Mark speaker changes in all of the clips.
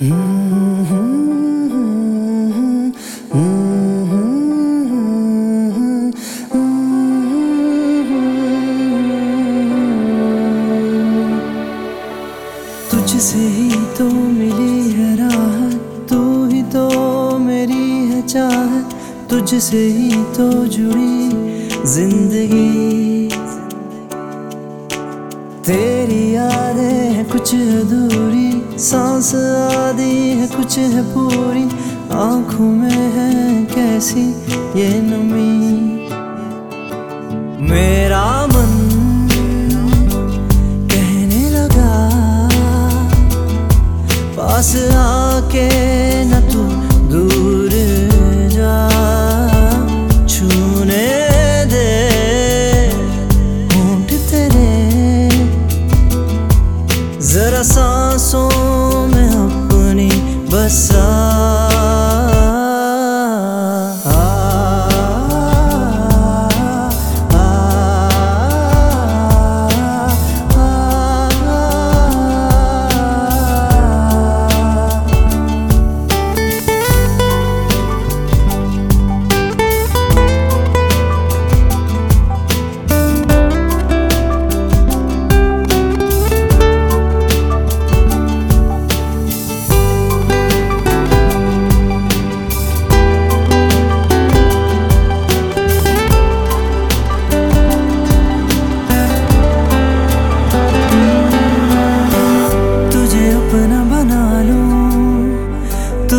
Speaker 1: तुझसे ही तो मिली है राहत, तू ही तो मेरी है चाहत, तुझसे ही तो जुड़ी ज़िंदगी। तेरी यादें हैं कुछ अधूरी सांस आदि है, कुछ है पूरी। आँखों में है कैसी ये नमी? मेरा मन कहने लगा, पास आके न तू दूर जा। छूने दे तेरे, जरा सांसों अपनी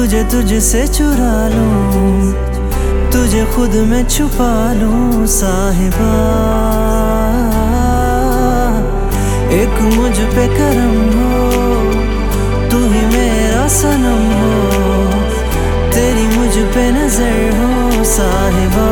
Speaker 1: तुझे तुझसे चुरा लूँ, तुझे खुद में छुपा लूँ, साहिबा। एक मुझ पे करम हो, तू ही मेरा सनम हो, तेरी मुझ पे नज़र हो, साहिबा।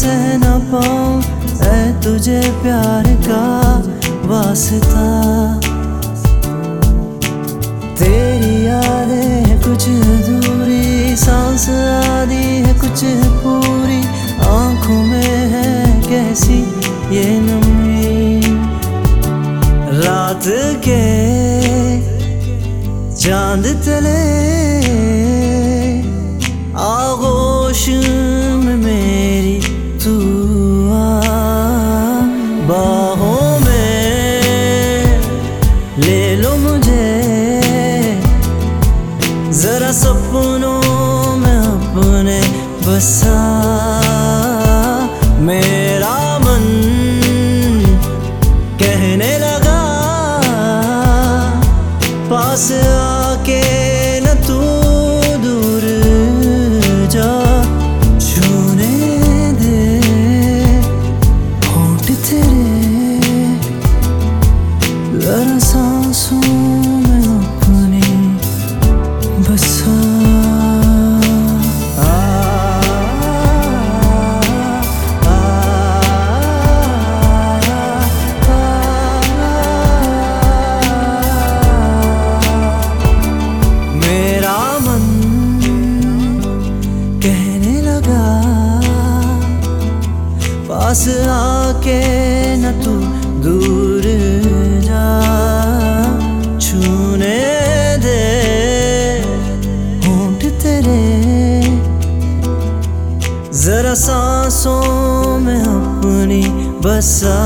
Speaker 1: सह ना पाऊँ तुझे प्यार का वास्ता। तेरी यादें है कुछ दूरी सांस आदि है कुछ पूरी। आँखों में है कैसी ये नमी? रात के चाँद तले आगोश बसा मेरा मन कहने लगा पास पास आके न तू दूर जा। छूने दे, होंठ तेरे। जरा सांसों में अपनी बसा।